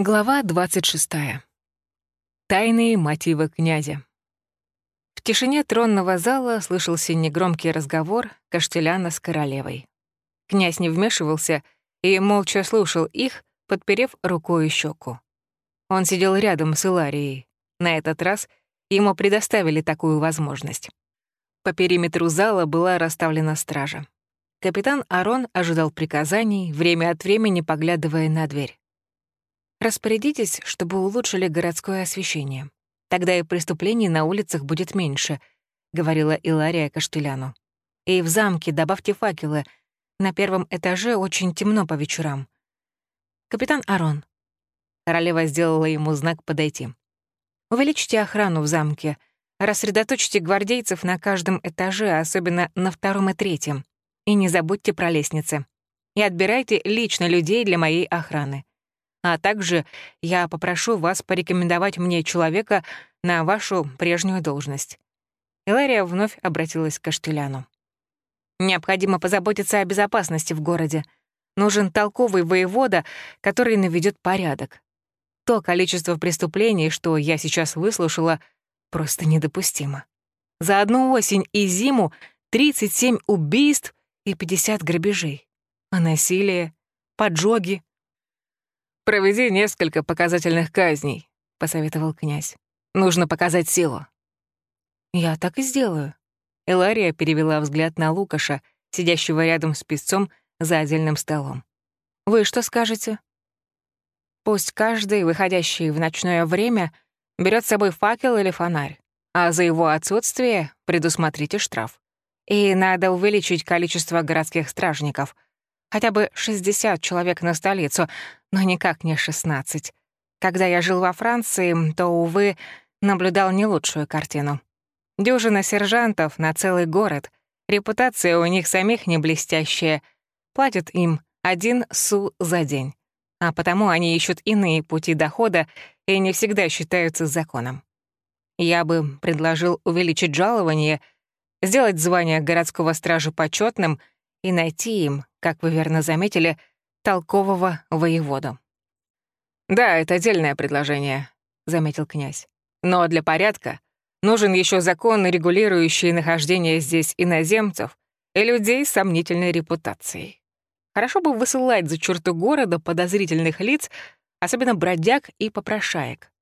Глава 26. Тайные мотивы князя. В тишине тронного зала слышался негромкий разговор Каштеляна с королевой. Князь не вмешивался и молча слушал их, подперев рукой щеку. Он сидел рядом с Иларией. На этот раз ему предоставили такую возможность. По периметру зала была расставлена стража. Капитан Арон ожидал приказаний, время от времени поглядывая на дверь. Распорядитесь, чтобы улучшили городское освещение. Тогда и преступлений на улицах будет меньше», — говорила Илария Каштеляну. «И в замке добавьте факелы. На первом этаже очень темно по вечерам». «Капитан Арон». Королева сделала ему знак подойти. «Увеличьте охрану в замке. Рассредоточьте гвардейцев на каждом этаже, особенно на втором и третьем. И не забудьте про лестницы. И отбирайте лично людей для моей охраны. А также я попрошу вас порекомендовать мне человека на вашу прежнюю должность». Илария вновь обратилась к Каштеляну. «Необходимо позаботиться о безопасности в городе. Нужен толковый воевода, который наведет порядок. То количество преступлений, что я сейчас выслушала, просто недопустимо. За одну осень и зиму 37 убийств и 50 грабежей. А насилие, поджоги, «Проведи несколько показательных казней», — посоветовал князь. «Нужно показать силу». «Я так и сделаю». Элария перевела взгляд на Лукаша, сидящего рядом с песцом за отдельным столом. «Вы что скажете?» «Пусть каждый, выходящий в ночное время, берет с собой факел или фонарь, а за его отсутствие предусмотрите штраф. И надо увеличить количество городских стражников — Хотя бы 60 человек на столицу, но никак не 16. Когда я жил во Франции, то, увы, наблюдал не лучшую картину. Дюжина сержантов на целый город. Репутация у них самих не блестящая. Платят им один су за день. А потому они ищут иные пути дохода и не всегда считаются законом. Я бы предложил увеличить жалование, сделать звание городского стража почетным и найти им как вы верно заметили, толкового воеводу. «Да, это отдельное предложение», — заметил князь. «Но для порядка нужен еще закон, регулирующий нахождение здесь иноземцев и людей с сомнительной репутацией. Хорошо бы высылать за черту города подозрительных лиц, особенно бродяг и попрошаек.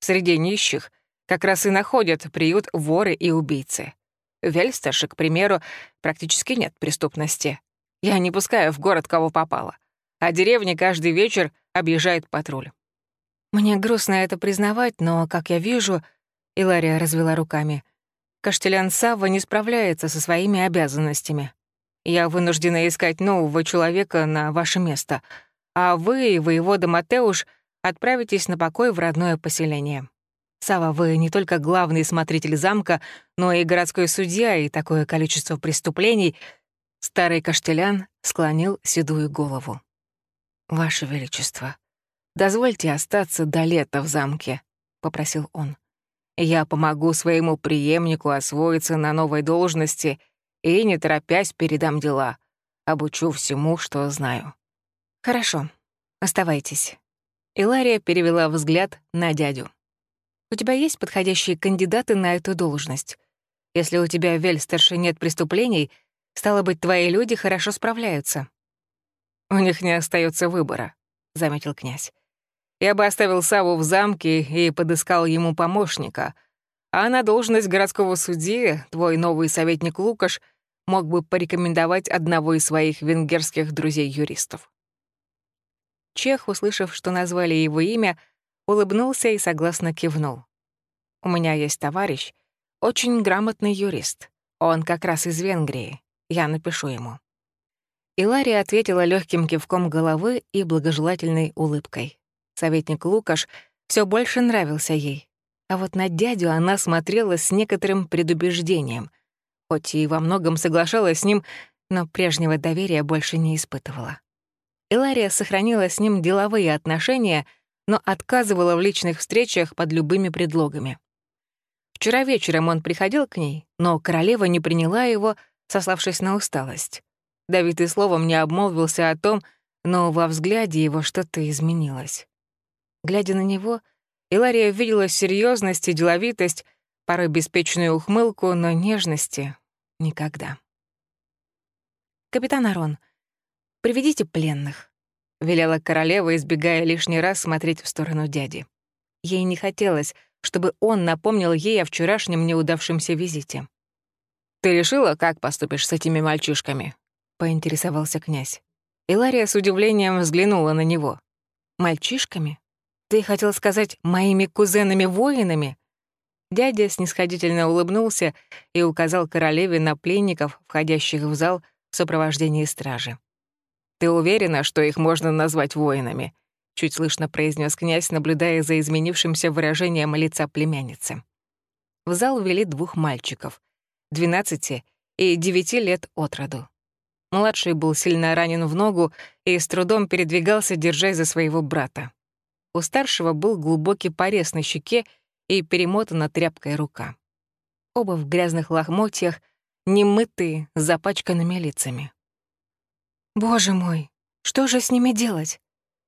Среди нищих как раз и находят приют воры и убийцы. В к примеру, практически нет преступности. Я не пускаю в город кого попало. А деревни каждый вечер объезжает патруль. Мне грустно это признавать, но, как я вижу, Илария развела руками, Каштелян Савва не справляется со своими обязанностями. Я вынуждена искать нового человека на ваше место, а вы и воевода Матеуш отправитесь на покой в родное поселение. Сава, вы не только главный смотритель замка, но и городской судья, и такое количество преступлений — Старый Каштелян склонил седую голову. «Ваше Величество, дозвольте остаться до лета в замке», — попросил он. «Я помогу своему преемнику освоиться на новой должности и, не торопясь, передам дела. Обучу всему, что знаю». «Хорошо, оставайтесь». Илария перевела взгляд на дядю. «У тебя есть подходящие кандидаты на эту должность? Если у тебя в Вельстерше нет преступлений — Стало быть, твои люди хорошо справляются». «У них не остается выбора», — заметил князь. «Я бы оставил Саву в замке и подыскал ему помощника, а на должность городского судьи твой новый советник Лукаш мог бы порекомендовать одного из своих венгерских друзей-юристов». Чех, услышав, что назвали его имя, улыбнулся и согласно кивнул. «У меня есть товарищ, очень грамотный юрист. Он как раз из Венгрии. Я напишу ему». Илария ответила легким кивком головы и благожелательной улыбкой. Советник Лукаш все больше нравился ей. А вот на дядю она смотрела с некоторым предубеждением. Хоть и во многом соглашалась с ним, но прежнего доверия больше не испытывала. Илария сохранила с ним деловые отношения, но отказывала в личных встречах под любыми предлогами. Вчера вечером он приходил к ней, но королева не приняла его, сославшись на усталость. Давид и словом не обмолвился о том, но во взгляде его что-то изменилось. Глядя на него, Илария видела серьезность и деловитость, порой беспечную ухмылку, но нежности — никогда. «Капитан Арон, приведите пленных», — велела королева, избегая лишний раз смотреть в сторону дяди. Ей не хотелось, чтобы он напомнил ей о вчерашнем неудавшемся визите. «Ты решила, как поступишь с этими мальчишками?» — поинтересовался князь. Илария с удивлением взглянула на него. «Мальчишками? Ты хотел сказать моими кузенами-воинами?» Дядя снисходительно улыбнулся и указал королеве на пленников, входящих в зал в сопровождении стражи. «Ты уверена, что их можно назвать воинами?» — чуть слышно произнес князь, наблюдая за изменившимся выражением лица племянницы. В зал ввели двух мальчиков — 12 и 9 лет от роду. Младший был сильно ранен в ногу и с трудом передвигался, держась за своего брата. У старшего был глубокий порез на щеке и перемотана тряпкой рука. Оба в грязных лохмотьях, немытые, с запачканными лицами. «Боже мой, что же с ними делать?»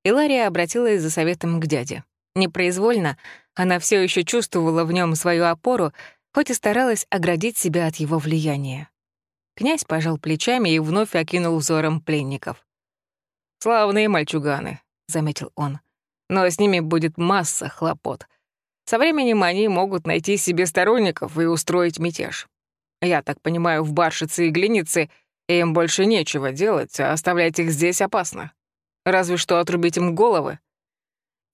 Илария обратилась за советом к дяде. Непроизвольно она все еще чувствовала в нем свою опору, хоть и старалась оградить себя от его влияния. Князь пожал плечами и вновь окинул взором пленников. «Славные мальчуганы», — заметил он. «Но с ними будет масса хлопот. Со временем они могут найти себе сторонников и устроить мятеж. Я так понимаю, в Баршице и Глинице им больше нечего делать, а оставлять их здесь опасно. Разве что отрубить им головы».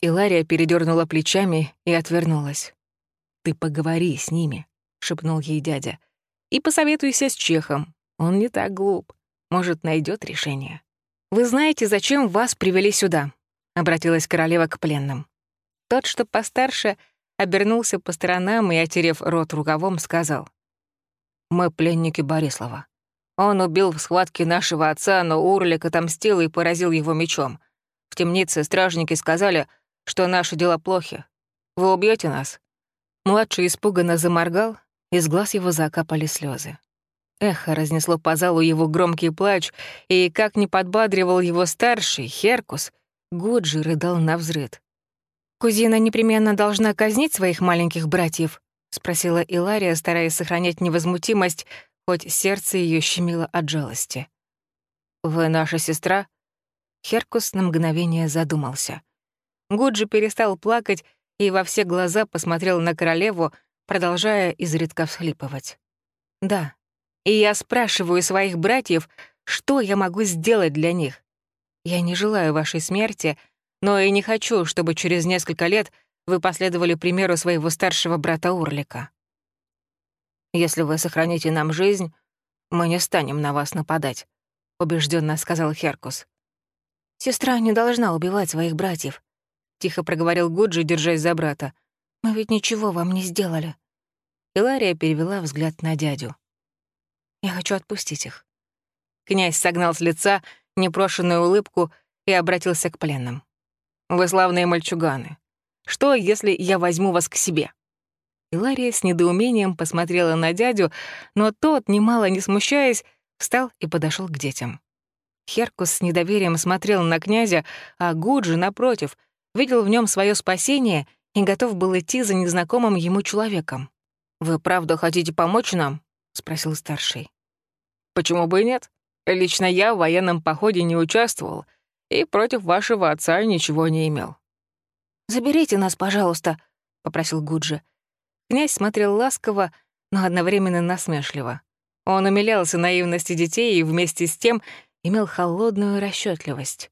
Илария передернула плечами и отвернулась. «Ты поговори с ними», — шепнул ей дядя. И посоветуйся с Чехом. Он не так глуп. Может, найдет решение. «Вы знаете, зачем вас привели сюда?» — обратилась королева к пленным. Тот, что постарше, обернулся по сторонам и, отерев рот рукавом, сказал. «Мы пленники Борислава. Он убил в схватке нашего отца, но Урлик отомстил и поразил его мечом. В темнице стражники сказали, что наши дела плохи. Вы убьете нас?» Младший испуганно заморгал, из глаз его закапали слезы. Эхо разнесло по залу его громкий плач, и, как не подбадривал его старший, Херкус, Гуджи рыдал на взрыд. «Кузина непременно должна казнить своих маленьких братьев?» — спросила Илария, стараясь сохранять невозмутимость, хоть сердце ее щемило от жалости. «Вы наша сестра?» Херкус на мгновение задумался. Гуджи перестал плакать и во все глаза посмотрел на королеву, продолжая изредка всхлипывать. «Да, и я спрашиваю своих братьев, что я могу сделать для них. Я не желаю вашей смерти, но и не хочу, чтобы через несколько лет вы последовали примеру своего старшего брата Урлика. Если вы сохраните нам жизнь, мы не станем на вас нападать», — убежденно сказал Херкус. «Сестра не должна убивать своих братьев», — тихо проговорил Гуджи, держась за брата. Мы ведь ничего вам не сделали». Илария перевела взгляд на дядю. «Я хочу отпустить их». Князь согнал с лица непрошенную улыбку и обратился к пленным. «Вы славные мальчуганы. Что, если я возьму вас к себе?» Илария с недоумением посмотрела на дядю, но тот, немало не смущаясь, встал и подошел к детям. Херкус с недоверием смотрел на князя, а Гуджи, напротив, видел в нем свое спасение и готов был идти за незнакомым ему человеком. «Вы правда хотите помочь нам?» — спросил старший. «Почему бы и нет? Лично я в военном походе не участвовал и против вашего отца ничего не имел». «Заберите нас, пожалуйста», — попросил Гуджи. Князь смотрел ласково, но одновременно насмешливо. Он умилялся наивности детей и вместе с тем имел холодную расчетливость.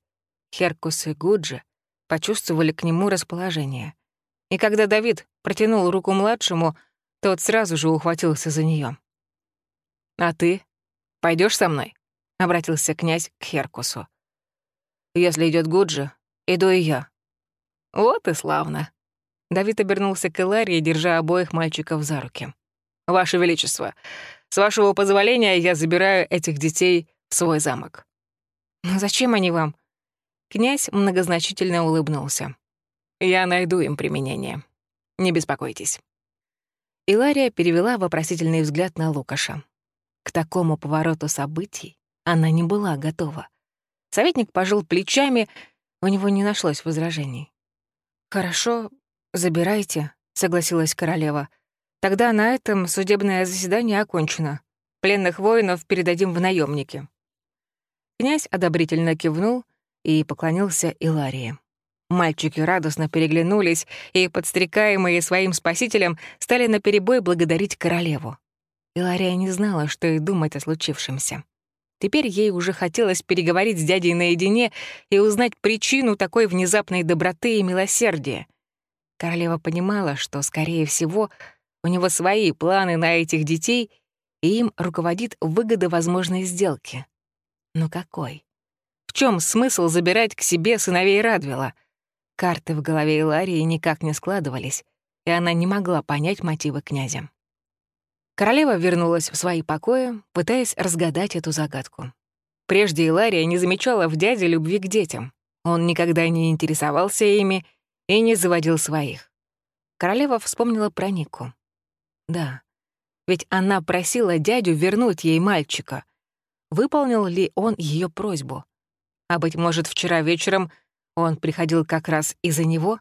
Херкус и Гуджи почувствовали к нему расположение. И когда Давид протянул руку младшему, тот сразу же ухватился за нее. «А ты пойдешь со мной?» — обратился князь к Херкусу. «Если идет Гуджи, иду и я». «Вот и славно». Давид обернулся к Эларии, держа обоих мальчиков за руки. «Ваше Величество, с вашего позволения я забираю этих детей в свой замок». «Но зачем они вам?» Князь многозначительно улыбнулся. Я найду им применение. Не беспокойтесь». Илария перевела вопросительный взгляд на Лукаша. К такому повороту событий она не была готова. Советник пожал плечами, у него не нашлось возражений. «Хорошо, забирайте», — согласилась королева. «Тогда на этом судебное заседание окончено. Пленных воинов передадим в наемники. Князь одобрительно кивнул и поклонился Иларии. Мальчики радостно переглянулись и, подстрекаемые своим спасителем, стали наперебой благодарить королеву. Илария не знала, что и думать о случившемся. Теперь ей уже хотелось переговорить с дядей наедине и узнать причину такой внезапной доброты и милосердия. Королева понимала, что, скорее всего, у него свои планы на этих детей, и им руководит выгода возможной сделки. Но какой? В чем смысл забирать к себе сыновей Радвила? Карты в голове Иларии никак не складывались, и она не могла понять мотивы князя. Королева вернулась в свои покои, пытаясь разгадать эту загадку. Прежде Илария не замечала в дяде любви к детям. Он никогда не интересовался ими и не заводил своих. Королева вспомнила про Нику. Да, ведь она просила дядю вернуть ей мальчика, выполнил ли он ее просьбу. А быть может, вчера вечером он приходил как раз из-за него?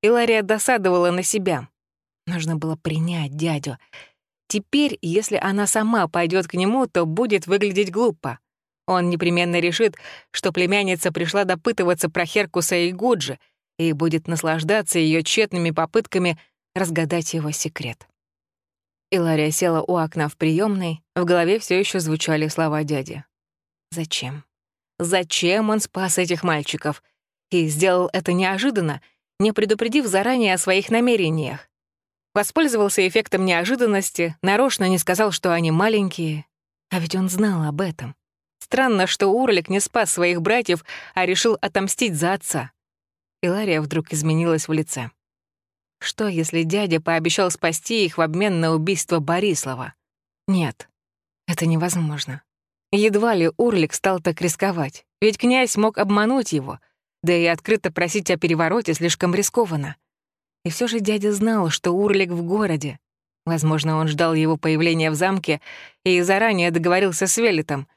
Илария досадовала на себя. Нужно было принять дядю. Теперь, если она сама пойдет к нему, то будет выглядеть глупо. Он непременно решит, что племянница пришла допытываться про Херкуса и Гуджи и будет наслаждаться ее тщетными попытками разгадать его секрет. Илария села у окна в приемной, в голове все еще звучали слова дяди. Зачем? Зачем он спас этих мальчиков? И сделал это неожиданно, не предупредив заранее о своих намерениях. Воспользовался эффектом неожиданности, нарочно не сказал, что они маленькие. А ведь он знал об этом. Странно, что Урлик не спас своих братьев, а решил отомстить за отца. Илария вдруг изменилась в лице. Что, если дядя пообещал спасти их в обмен на убийство Борислава? Нет, это невозможно. Едва ли Урлик стал так рисковать, ведь князь мог обмануть его, да и открыто просить о перевороте слишком рискованно. И все же дядя знал, что Урлик в городе. Возможно, он ждал его появления в замке и заранее договорился с Велитом.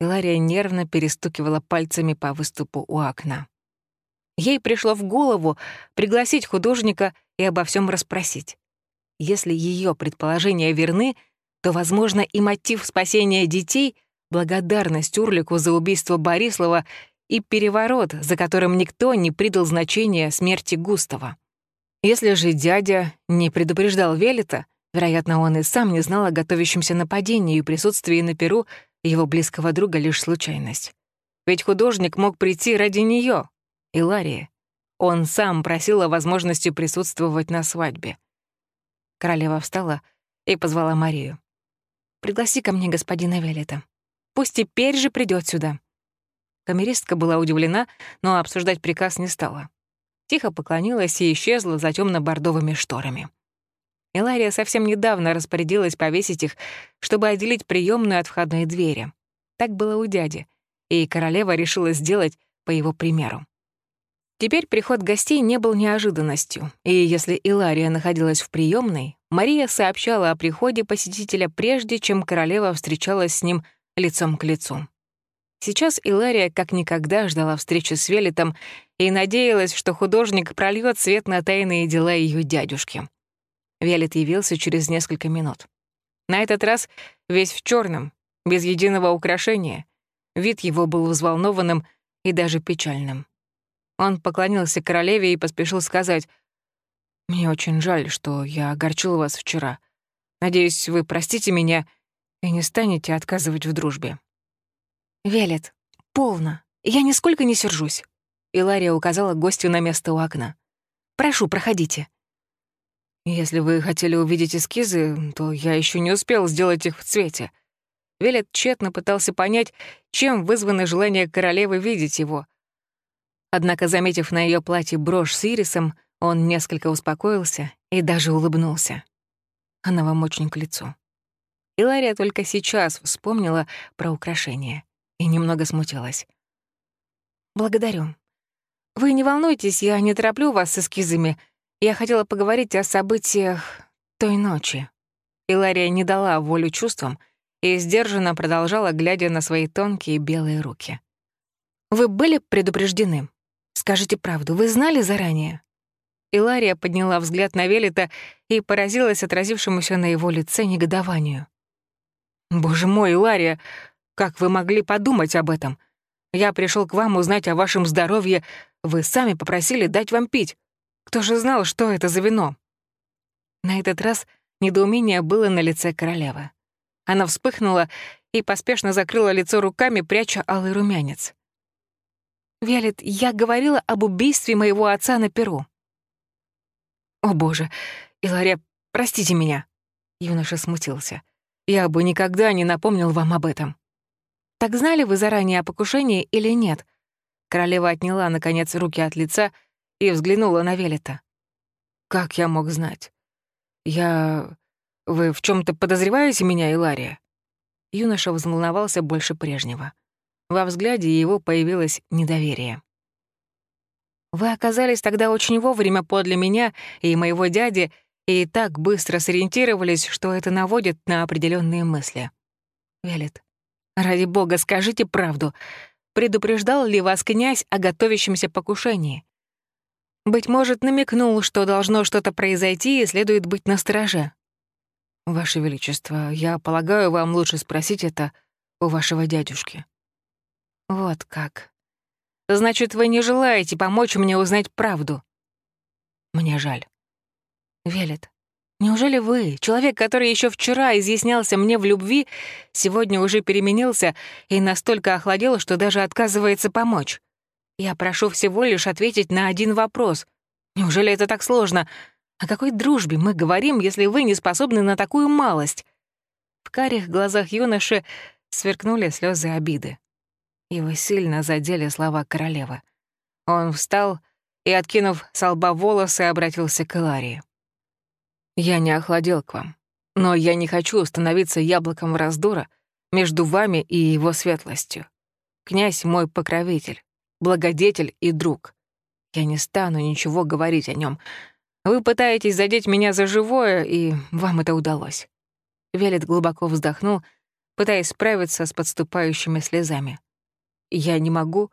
Илария нервно перестукивала пальцами по выступу у окна. Ей пришло в голову пригласить художника и обо всем расспросить. Если ее предположения верны, то, возможно, и мотив спасения детей — благодарность Урлику за убийство Борислава и переворот, за которым никто не придал значения смерти Густава. Если же дядя не предупреждал Велита, вероятно, он и сам не знал о готовящемся нападении и присутствии на Перу его близкого друга лишь случайность. Ведь художник мог прийти ради нее, Иларии. Он сам просил о возможности присутствовать на свадьбе. Королева встала и позвала Марию. «Пригласи ко мне господина Велета. Пусть теперь же придет сюда». Камеристка была удивлена, но обсуждать приказ не стала. Тихо поклонилась и исчезла за темно бордовыми шторами. Илария совсем недавно распорядилась повесить их, чтобы отделить приемную от входной двери. Так было у дяди, и королева решила сделать по его примеру. Теперь приход гостей не был неожиданностью, и если Илария находилась в приемной, Мария сообщала о приходе посетителя прежде, чем королева встречалась с ним лицом к лицу. Сейчас Илария как никогда ждала встречи с Велитом и надеялась, что художник прольет свет на тайные дела ее дядюшки. Велит явился через несколько минут. На этот раз весь в черном, без единого украшения. Вид его был взволнованным и даже печальным. Он поклонился королеве и поспешил сказать, «Мне очень жаль, что я огорчил вас вчера. Надеюсь, вы простите меня и не станете отказывать в дружбе». «Велет, полно. Я нисколько не сержусь». Илария указала гостю на место у окна. «Прошу, проходите». «Если вы хотели увидеть эскизы, то я еще не успел сделать их в цвете». Велет тщетно пытался понять, чем вызвано желание королевы видеть его — Однако, заметив на ее платье брошь с ирисом, он несколько успокоился и даже улыбнулся. Она вам очень к лицу. Илария только сейчас вспомнила про украшение и немного смутилась. «Благодарю. Вы не волнуйтесь, я не тороплю вас с эскизами. Я хотела поговорить о событиях той ночи». Илария не дала волю чувствам и сдержанно продолжала, глядя на свои тонкие белые руки. «Вы были предупреждены?» Скажите правду, вы знали заранее? Илария подняла взгляд на Велита и поразилась отразившемуся на его лице негодованию. «Боже мой, Илария, как вы могли подумать об этом? Я пришел к вам узнать о вашем здоровье. Вы сами попросили дать вам пить. Кто же знал, что это за вино?» На этот раз недоумение было на лице королевы. Она вспыхнула и поспешно закрыла лицо руками, пряча алый румянец. «Виолет, я говорила об убийстве моего отца на Перу. «О, боже! Илария, простите меня!» Юноша смутился. «Я бы никогда не напомнил вам об этом». «Так знали вы заранее о покушении или нет?» Королева отняла, наконец, руки от лица и взглянула на Велета. «Как я мог знать? Я... Вы в чем то подозреваете меня, Илария?» Юноша взволновался больше прежнего. Во взгляде его появилось недоверие. Вы оказались тогда очень вовремя подле меня и моего дяди и так быстро сориентировались, что это наводит на определенные мысли. Велит, ради бога, скажите правду. Предупреждал ли вас князь о готовящемся покушении? Быть может, намекнул, что должно что-то произойти и следует быть настороже. Ваше Величество, я полагаю, вам лучше спросить это у вашего дядюшки. Вот как. Значит, вы не желаете помочь мне узнать правду. Мне жаль. Велит, неужели вы, человек, который еще вчера изъяснялся мне в любви, сегодня уже переменился и настолько охладел, что даже отказывается помочь? Я прошу всего лишь ответить на один вопрос. Неужели это так сложно? О какой дружбе мы говорим, если вы не способны на такую малость? В карих глазах юноши сверкнули слезы обиды. Его сильно задели слова королевы. Он встал и, откинув с лба волосы, обратился к Иларии. «Я не охладел к вам, но я не хочу становиться яблоком раздора между вами и его светлостью. Князь — мой покровитель, благодетель и друг. Я не стану ничего говорить о нем. Вы пытаетесь задеть меня за живое, и вам это удалось». Велет глубоко вздохнул, пытаясь справиться с подступающими слезами. Я не могу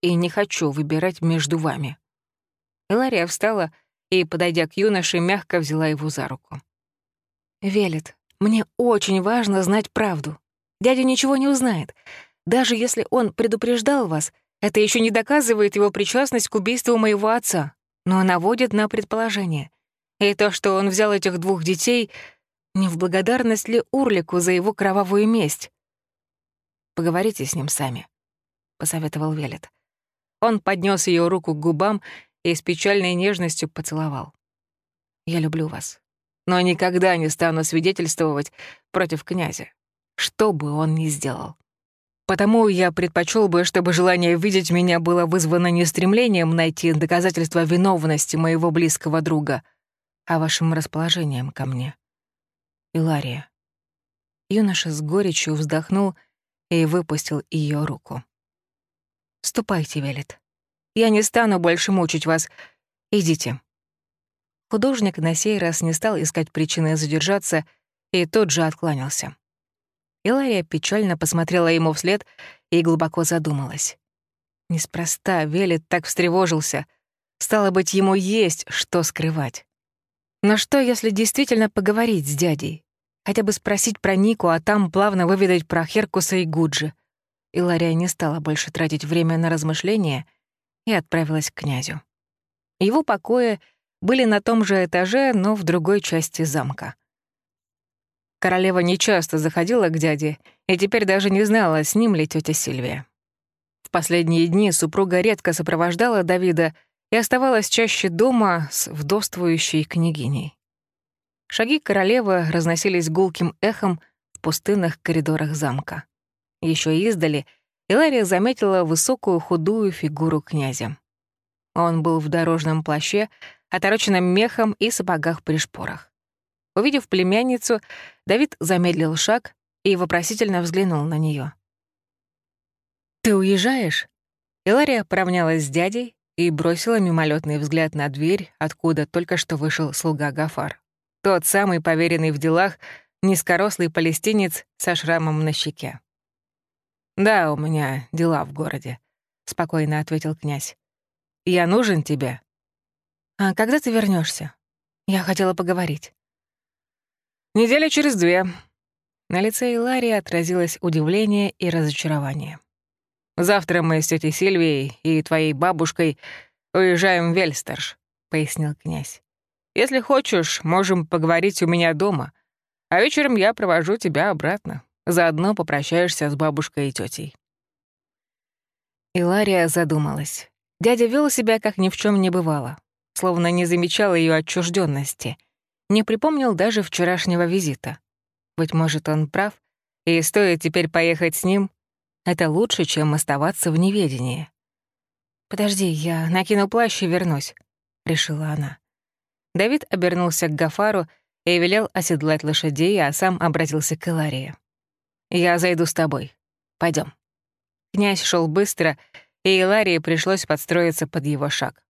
и не хочу выбирать между вами». Илария встала и, подойдя к юноше, мягко взяла его за руку. «Велет, мне очень важно знать правду. Дядя ничего не узнает. Даже если он предупреждал вас, это еще не доказывает его причастность к убийству моего отца, но наводит на предположение. И то, что он взял этих двух детей, не в благодарность ли Урлику за его кровавую месть? Поговорите с ним сами посоветовал Велет. Он поднес ее руку к губам и с печальной нежностью поцеловал. «Я люблю вас, но никогда не стану свидетельствовать против князя, что бы он ни сделал. Потому я предпочел бы, чтобы желание видеть меня было вызвано не стремлением найти доказательства виновности моего близкого друга, а вашим расположением ко мне. Илария». Юноша с горечью вздохнул и выпустил ее руку. «Ступайте, Велет. Я не стану больше мучить вас. Идите». Художник на сей раз не стал искать причины задержаться и тот же откланялся. Илария печально посмотрела ему вслед и глубоко задумалась. Неспроста Велет так встревожился. Стало быть, ему есть что скрывать. Но что, если действительно поговорить с дядей? Хотя бы спросить про Нику, а там плавно выведать про Херкуса и Гуджи. Илария не стала больше тратить время на размышления и отправилась к князю. Его покои были на том же этаже, но в другой части замка. Королева нечасто заходила к дяде и теперь даже не знала, с ним ли тетя Сильвия. В последние дни супруга редко сопровождала Давида и оставалась чаще дома с вдовствующей княгиней. Шаги королевы разносились гулким эхом в пустынных коридорах замка. Еще издали Илария заметила высокую худую фигуру князя. Он был в дорожном плаще, отороченном мехом и сапогах-пришпорах. Увидев племянницу, Давид замедлил шаг и вопросительно взглянул на нее. «Ты уезжаешь?» Илария поравнялась с дядей и бросила мимолетный взгляд на дверь, откуда только что вышел слуга Гафар. Тот самый поверенный в делах, низкорослый палестинец со шрамом на щеке. «Да, у меня дела в городе», — спокойно ответил князь. «Я нужен тебе?» «А когда ты вернешься? Я хотела поговорить». «Неделя через две». На лице Иларии отразилось удивление и разочарование. «Завтра мы с тетей Сильвией и твоей бабушкой уезжаем в Вельстерш», — пояснил князь. «Если хочешь, можем поговорить у меня дома, а вечером я провожу тебя обратно. Заодно попрощаешься с бабушкой и тетей. Илария задумалась. Дядя вел себя, как ни в чем не бывало, словно не замечал ее отчужденности, не припомнил даже вчерашнего визита. Быть может, он прав, и стоит теперь поехать с ним, это лучше, чем оставаться в неведении. «Подожди, я накину плащ и вернусь», — решила она. Давид обернулся к Гафару и велел оседлать лошадей, а сам обратился к Иларии. «Я зайду с тобой. Пойдем. Князь шел быстро, и Иларии пришлось подстроиться под его шаг.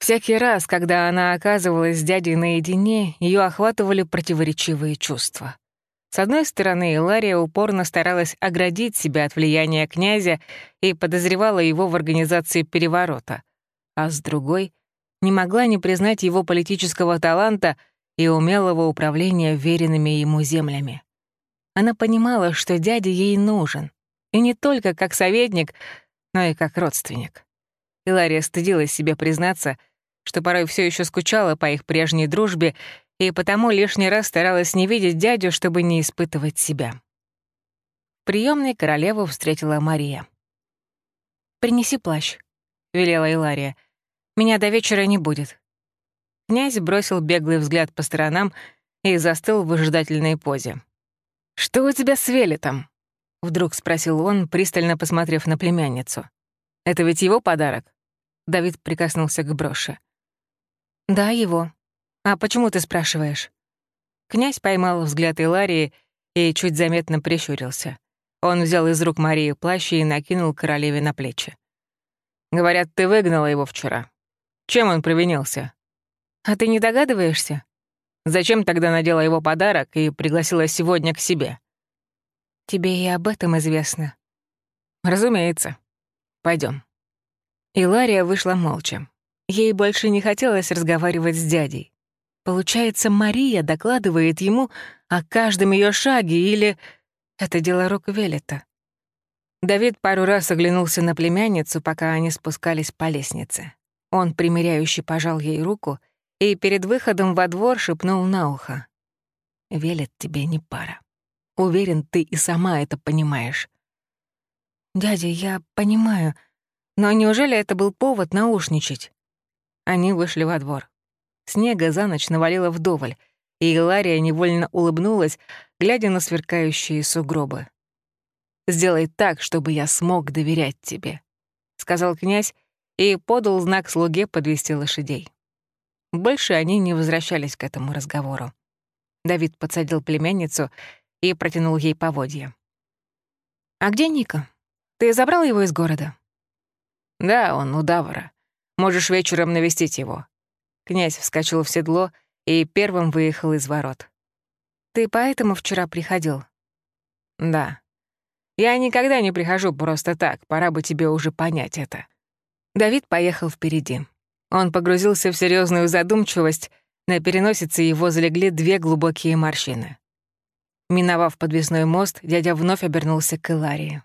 Всякий раз, когда она оказывалась с дядей наедине, ее охватывали противоречивые чувства. С одной стороны, Илария упорно старалась оградить себя от влияния князя и подозревала его в организации переворота, а с другой — не могла не признать его политического таланта и умелого управления веренными ему землями. Она понимала, что дядя ей нужен, и не только как советник, но и как родственник. Илария стыдилась себе признаться, что порой все еще скучала по их прежней дружбе и потому лишний раз старалась не видеть дядю, чтобы не испытывать себя. Приемной королеву встретила Мария. «Принеси плащ», — велела Илария. «Меня до вечера не будет». Князь бросил беглый взгляд по сторонам и застыл в выжидательной позе. «Что у тебя с Велитом?» — вдруг спросил он, пристально посмотрев на племянницу. «Это ведь его подарок?» Давид прикоснулся к броши. «Да, его. А почему ты спрашиваешь?» Князь поймал взгляд Иларии и чуть заметно прищурился. Он взял из рук Марии плащ и накинул королеве на плечи. «Говорят, ты выгнала его вчера. Чем он провинился?» «А ты не догадываешься?» «Зачем тогда надела его подарок и пригласила сегодня к себе?» Тебе и об этом известно. Разумеется. Пойдем. Илария вышла молча. Ей больше не хотелось разговаривать с дядей. Получается, Мария докладывает ему о каждом ее шаге или... Это дело рук Велета. Давид пару раз оглянулся на племянницу, пока они спускались по лестнице. Он примиряюще пожал ей руку и перед выходом во двор шепнул на ухо. «Велет тебе не пара». Уверен, ты и сама это понимаешь. Дядя, я понимаю, но неужели это был повод наушничать? Они вышли во двор. Снега за ночь навалило вдоволь, и Илария невольно улыбнулась, глядя на сверкающие сугробы. «Сделай так, чтобы я смог доверять тебе», — сказал князь и подал знак слуге подвести лошадей. Больше они не возвращались к этому разговору. Давид подсадил племянницу и протянул ей поводья. «А где Ника? Ты забрал его из города?» «Да, он у Давара. Можешь вечером навестить его». Князь вскочил в седло и первым выехал из ворот. «Ты поэтому вчера приходил?» «Да. Я никогда не прихожу просто так, пора бы тебе уже понять это». Давид поехал впереди. Он погрузился в серьезную задумчивость, на переносице его залегли две глубокие морщины. Миновав подвесной мост, дядя вновь обернулся к Иларии.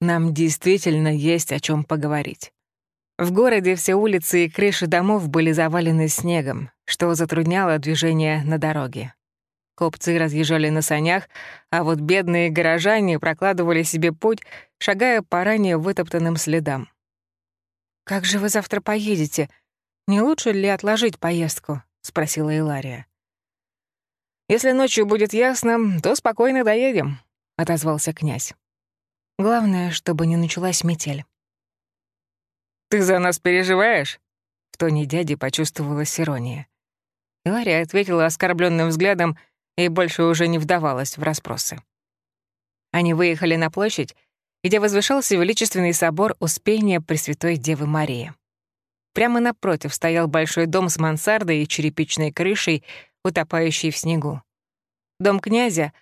«Нам действительно есть о чем поговорить». В городе все улицы и крыши домов были завалены снегом, что затрудняло движение на дороге. Копцы разъезжали на санях, а вот бедные горожане прокладывали себе путь, шагая по ранее вытоптанным следам. «Как же вы завтра поедете? Не лучше ли отложить поездку?» — спросила Илария. Если ночью будет ясно, то спокойно доедем», — отозвался князь. «Главное, чтобы не началась метель». «Ты за нас переживаешь?» В тоне дяди почувствовалась ирония. Илария ответила оскорбленным взглядом и больше уже не вдавалась в расспросы. Они выехали на площадь, где возвышался величественный собор Успения Пресвятой Девы Марии. Прямо напротив стоял большой дом с мансардой и черепичной крышей, утопающий в снегу. Дом князя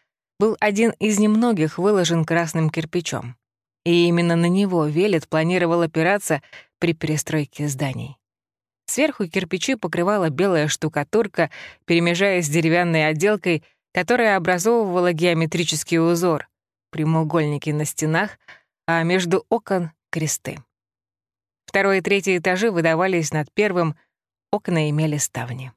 был один из немногих выложен красным кирпичом. И именно на него Велет планировал опираться при перестройке зданий. Сверху кирпичи покрывала белая штукатурка, перемежаясь с деревянной отделкой, которая образовывала геометрический узор, прямоугольники на стенах, а между окон — кресты. Второй и третий этажи выдавались над первым, окна имели ставни.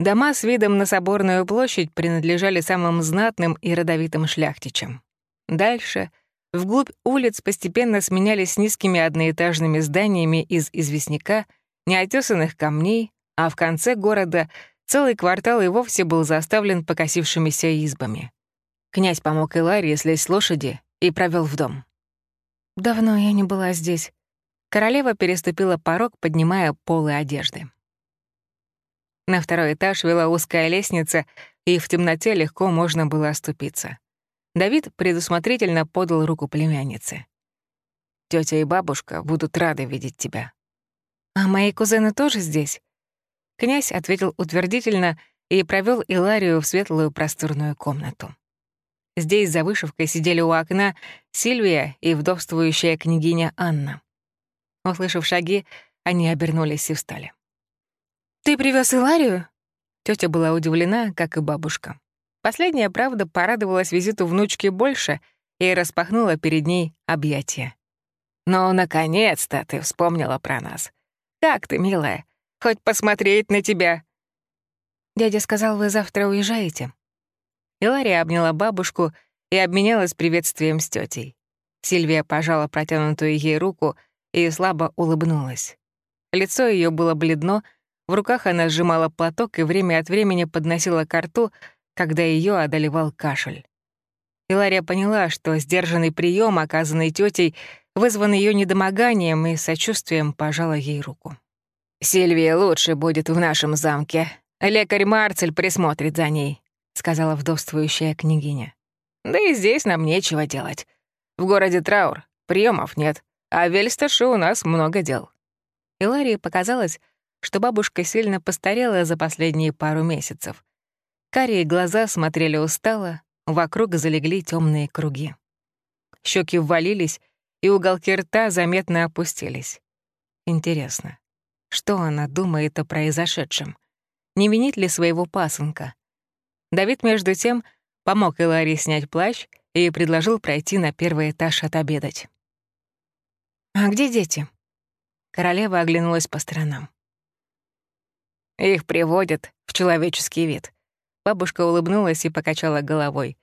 Дома с видом на Соборную площадь принадлежали самым знатным и родовитым шляхтичам. Дальше, вглубь улиц постепенно сменялись низкими одноэтажными зданиями из известняка, неотесанных камней, а в конце города целый квартал и вовсе был заставлен покосившимися избами. Князь помог Иларии слезть с лошади и провел в дом. «Давно я не была здесь». Королева переступила порог, поднимая полы одежды. На второй этаж вела узкая лестница, и в темноте легко можно было оступиться. Давид предусмотрительно подал руку племяннице. Тётя и бабушка будут рады видеть тебя». «А мои кузены тоже здесь?» Князь ответил утвердительно и провёл Иларию в светлую просторную комнату. Здесь за вышивкой сидели у окна Сильвия и вдовствующая княгиня Анна. Услышав шаги, они обернулись и встали. «Ты привез Иларию?» Тетя была удивлена, как и бабушка. Последняя, правда, порадовалась визиту внучки больше и распахнула перед ней объятия. «Ну, наконец-то ты вспомнила про нас. Как ты, милая? Хоть посмотреть на тебя!» «Дядя сказал, вы завтра уезжаете?» Илария обняла бабушку и обменялась приветствием с тетей. Сильвия пожала протянутую ей руку и слабо улыбнулась. Лицо ее было бледно, в руках она сжимала платок и время от времени подносила к рту, когда ее одолевал кашель. Илария поняла, что сдержанный прием, оказанный тетей, вызван ее недомоганием и сочувствием пожала ей руку. «Сильвия лучше будет в нашем замке. Лекарь Марцель присмотрит за ней», — сказала вдовствующая княгиня. «Да и здесь нам нечего делать. В городе траур, приемов нет, а в у нас много дел». Иларии показалось, что бабушка сильно постарела за последние пару месяцев. Карие глаза смотрели устало, вокруг залегли темные круги. Щеки ввалились, и уголки рта заметно опустились. Интересно, что она думает о произошедшем? Не винит ли своего пасынка? Давид, между тем, помог Иларе снять плащ и предложил пройти на первый этаж отобедать. «А где дети?» Королева оглянулась по сторонам. Их приводят в человеческий вид. Бабушка улыбнулась и покачала головой.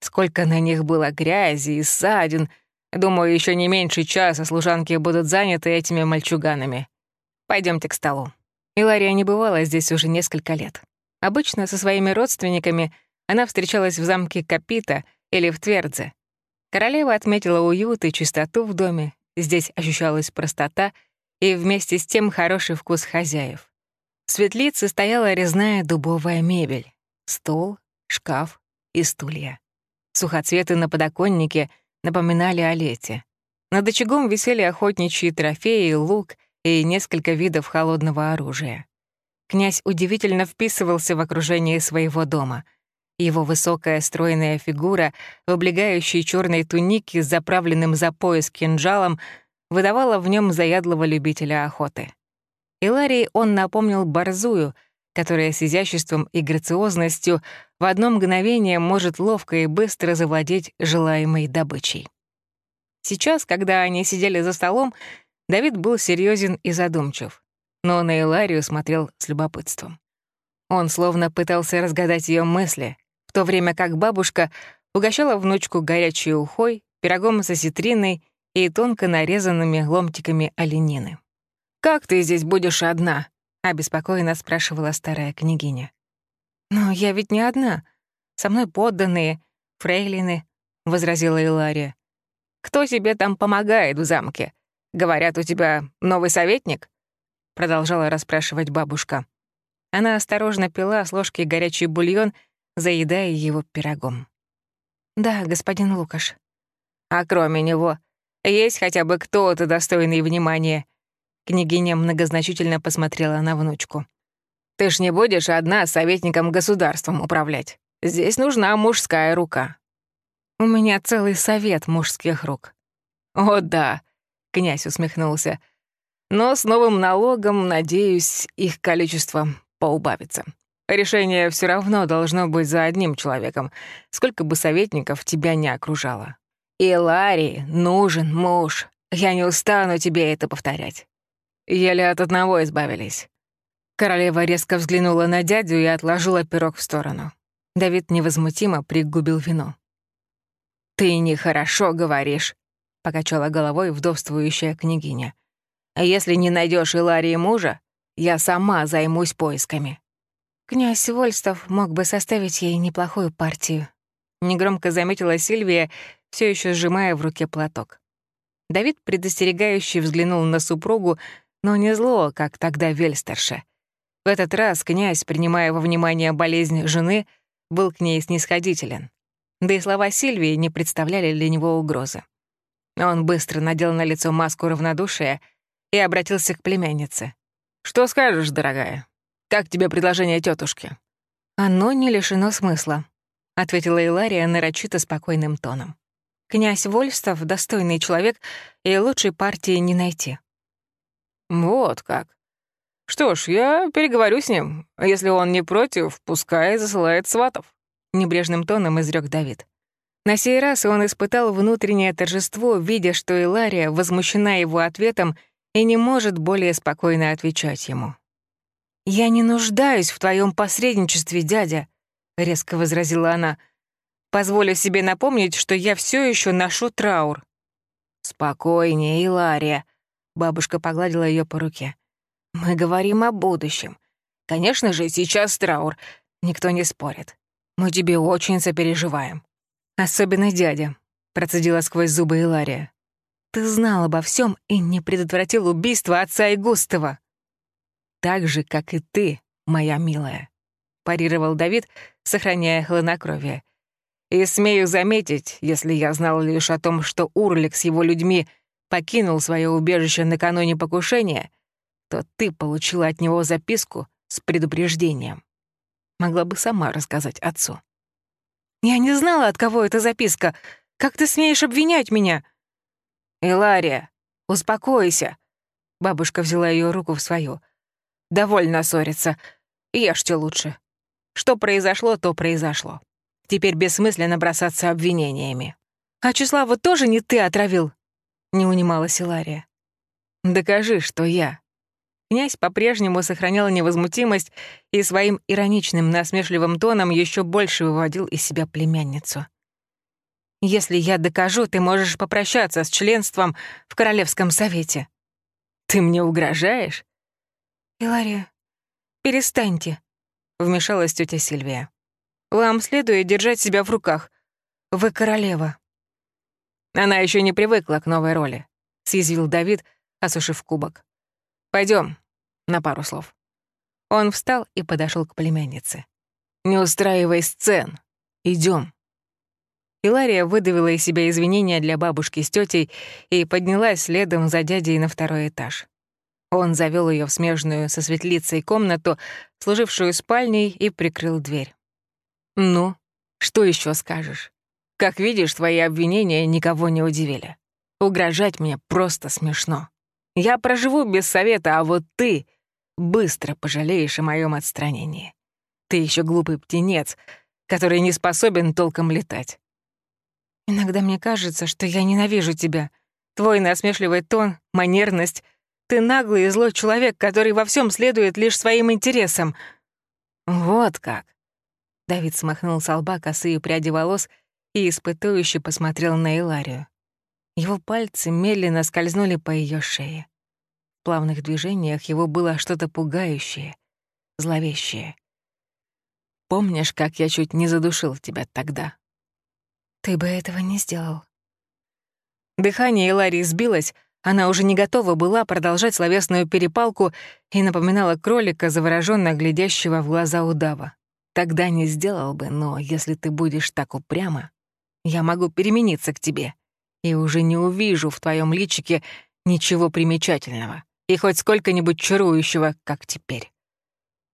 Сколько на них было грязи и ссадин. Думаю, еще не меньше часа служанки будут заняты этими мальчуганами. Пойдемте к столу. Илария не бывала здесь уже несколько лет. Обычно со своими родственниками она встречалась в замке Капита или в Твердзе. Королева отметила уют и чистоту в доме, здесь ощущалась простота и вместе с тем хороший вкус хозяев. В светлице стояла резная дубовая мебель, стол, шкаф и стулья. Сухоцветы на подоконнике напоминали о лете. Над очагом висели охотничьи трофеи, лук и несколько видов холодного оружия. Князь удивительно вписывался в окружение своего дома. Его высокая стройная фигура в облегающей черной тунике с заправленным за пояс кинжалом выдавала в нем заядлого любителя охоты. Иларии он напомнил борзую, которая с изяществом и грациозностью в одно мгновение может ловко и быстро завладеть желаемой добычей. Сейчас, когда они сидели за столом, Давид был серьезен и задумчив, но на Иларию смотрел с любопытством. Он словно пытался разгадать ее мысли, в то время как бабушка угощала внучку горячей ухой, пирогом с осетриной и тонко нарезанными ломтиками оленины. «Как ты здесь будешь одна?» — обеспокоенно спрашивала старая княгиня. «Но я ведь не одна. Со мной подданные, фрейлины», — возразила Илария. «Кто тебе там помогает в замке? Говорят, у тебя новый советник?» — продолжала расспрашивать бабушка. Она осторожно пила с ложки горячий бульон, заедая его пирогом. «Да, господин Лукаш». «А кроме него, есть хотя бы кто-то достойный внимания?» Княгиня многозначительно посмотрела на внучку. «Ты ж не будешь одна советником государством управлять. Здесь нужна мужская рука». «У меня целый совет мужских рук». «О, да», — князь усмехнулся. Но с новым налогом, надеюсь, их количество поубавится. Решение все равно должно быть за одним человеком, сколько бы советников тебя не окружало. И Ларри нужен муж. Я не устану тебе это повторять. Еле от одного избавились. Королева резко взглянула на дядю и отложила пирог в сторону. Давид невозмутимо пригубил вино. «Ты нехорошо говоришь», — покачала головой вдовствующая княгиня. «А если не найдешь Иларии мужа, я сама займусь поисками». Князь Вольстов мог бы составить ей неплохую партию. Негромко заметила Сильвия, все еще сжимая в руке платок. Давид предостерегающе взглянул на супругу, но не зло, как тогда Вельстерша. В этот раз князь, принимая во внимание болезнь жены, был к ней снисходителен. Да и слова Сильвии не представляли для него угрозы. Он быстро надел на лицо маску равнодушия и обратился к племяннице. «Что скажешь, дорогая? Как тебе предложение тетушки? «Оно не лишено смысла», — ответила Илария нарочито спокойным тоном. «Князь Вольстов — достойный человек, и лучшей партии не найти». «Вот как. «Что ж, я переговорю с ним. Если он не против, пускай засылает сватов», — небрежным тоном изрек Давид. На сей раз он испытал внутреннее торжество, видя, что Илария возмущена его ответом и не может более спокойно отвечать ему. «Я не нуждаюсь в твоем посредничестве, дядя», — резко возразила она. «Позволю себе напомнить, что я все еще ношу траур». «Спокойнее, Илария», — бабушка погладила ее по руке. Мы говорим о будущем. Конечно же, сейчас траур. Никто не спорит. Мы тебе очень сопереживаем. Особенно дядя, процедила сквозь зубы Илария. Ты знал обо всем и не предотвратил убийство отца и Густава. Так же, как и ты, моя милая, парировал Давид, сохраняя хладнокровие. И смею заметить, если я знал лишь о том, что Урлик с его людьми покинул свое убежище накануне покушения — то ты получила от него записку с предупреждением. Могла бы сама рассказать отцу. «Я не знала, от кого эта записка. Как ты смеешь обвинять меня?» «Илария, успокойся». Бабушка взяла ее руку в свою. «Довольно ссориться. Ешьте лучше. Что произошло, то произошло. Теперь бессмысленно бросаться обвинениями». «А Числава тоже не ты отравил?» — не унималась Илария. «Докажи, что я», Князь по-прежнему сохранял невозмутимость и своим ироничным, насмешливым тоном еще больше выводил из себя племянницу. «Если я докажу, ты можешь попрощаться с членством в Королевском совете». «Ты мне угрожаешь?» «Илария, перестаньте», — вмешалась тетя Сильвия. «Вам следует держать себя в руках. Вы королева». Она еще не привыкла к новой роли, — съязвил Давид, осушив кубок. Пойдем, на пару слов. Он встал и подошел к племяннице. «Не устраивай сцен. Идем. Илария выдавила из себя извинения для бабушки с тетей и поднялась следом за дядей на второй этаж. Он завел ее в смежную со светлицей комнату, служившую спальней, и прикрыл дверь. «Ну, что еще скажешь? Как видишь, твои обвинения никого не удивили. Угрожать мне просто смешно. Я проживу без совета, а вот ты быстро пожалеешь о моем отстранении. Ты еще глупый птенец, который не способен толком летать. Иногда мне кажется, что я ненавижу тебя. Твой насмешливый тон, манерность. Ты наглый и злой человек, который во всем следует лишь своим интересам. Вот как. Давид смахнул с лба косые пряди волос и испытующе посмотрел на Иларию. Его пальцы медленно скользнули по ее шее. В плавных движениях его было что-то пугающее, зловещее. «Помнишь, как я чуть не задушил тебя тогда?» «Ты бы этого не сделал». Дыхание Эларии сбилось, она уже не готова была продолжать словесную перепалку и напоминала кролика, заворожённо глядящего в глаза удава. «Тогда не сделал бы, но если ты будешь так упрямо, я могу перемениться к тебе и уже не увижу в твоем личике ничего примечательного и хоть сколько-нибудь чарующего, как теперь.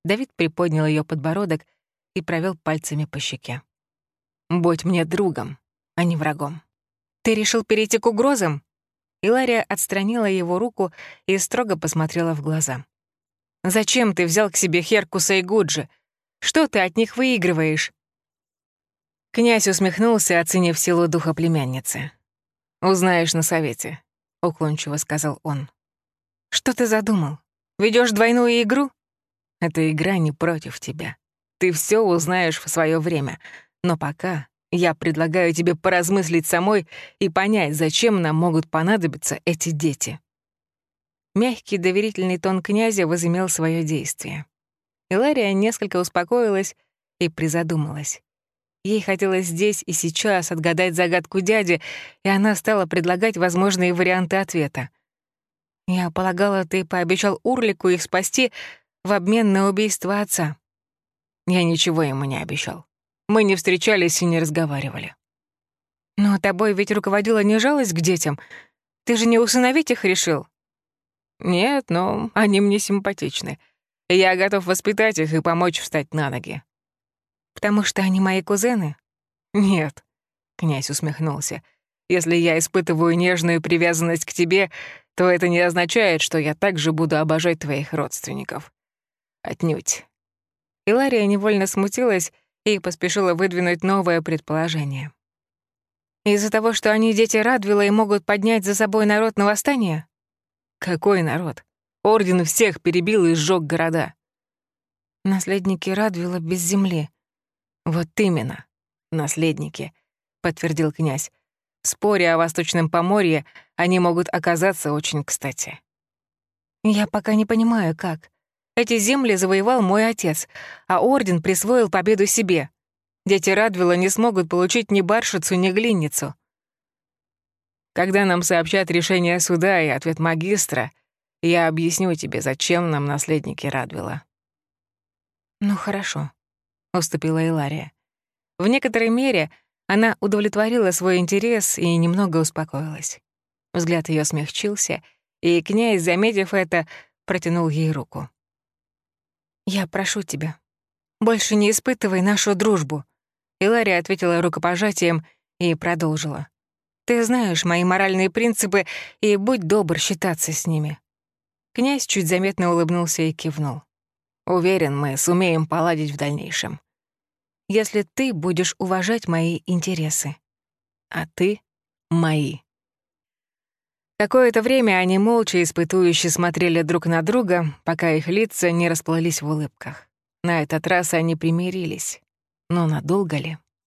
Давид приподнял ее подбородок и провел пальцами по щеке. «Будь мне другом, а не врагом». «Ты решил перейти к угрозам?» Илария отстранила его руку и строго посмотрела в глаза. «Зачем ты взял к себе Херкуса и Гуджи? Что ты от них выигрываешь?» Князь усмехнулся, оценив силу духа племянницы. «Узнаешь на совете», — уклончиво сказал он. «Что ты задумал? Ведешь двойную игру?» «Эта игра не против тебя. Ты все узнаешь в свое время. Но пока я предлагаю тебе поразмыслить самой и понять, зачем нам могут понадобиться эти дети». Мягкий доверительный тон князя возымел свое действие. Илария несколько успокоилась и призадумалась. Ей хотелось здесь и сейчас отгадать загадку дяди, и она стала предлагать возможные варианты ответа. «Я полагала, ты пообещал Урлику их спасти в обмен на убийство отца». Я ничего ему не обещал. Мы не встречались и не разговаривали. «Но тобой ведь руководила не жалость к детям. Ты же не усыновить их решил?» «Нет, но они мне симпатичны. Я готов воспитать их и помочь встать на ноги. Потому что они мои кузены? Нет, князь усмехнулся. Если я испытываю нежную привязанность к тебе, то это не означает, что я также буду обожать твоих родственников. Отнюдь. Илария невольно смутилась и поспешила выдвинуть новое предположение. Из-за того, что они дети Радвила и могут поднять за собой народ на восстание? Какой народ? Орден всех перебил и сжег города. Наследники Радвила без земли. «Вот именно, наследники», — подтвердил князь. «В споре о Восточном Поморье они могут оказаться очень кстати». «Я пока не понимаю, как. Эти земли завоевал мой отец, а Орден присвоил победу себе. Дети Радвила не смогут получить ни баршицу, ни глинницу». «Когда нам сообщат решение суда и ответ магистра, я объясню тебе, зачем нам наследники Радвила». «Ну хорошо», — уступила Илария. В некоторой мере она удовлетворила свой интерес и немного успокоилась. Взгляд ее смягчился, и князь, заметив это, протянул ей руку. «Я прошу тебя, больше не испытывай нашу дружбу», Илария ответила рукопожатием и продолжила. «Ты знаешь мои моральные принципы, и будь добр считаться с ними». Князь чуть заметно улыбнулся и кивнул. Уверен, мы сумеем поладить в дальнейшем. Если ты будешь уважать мои интересы. А ты — мои. Какое-то время они молча испытующе смотрели друг на друга, пока их лица не расплылись в улыбках. На этот раз они примирились. Но надолго ли?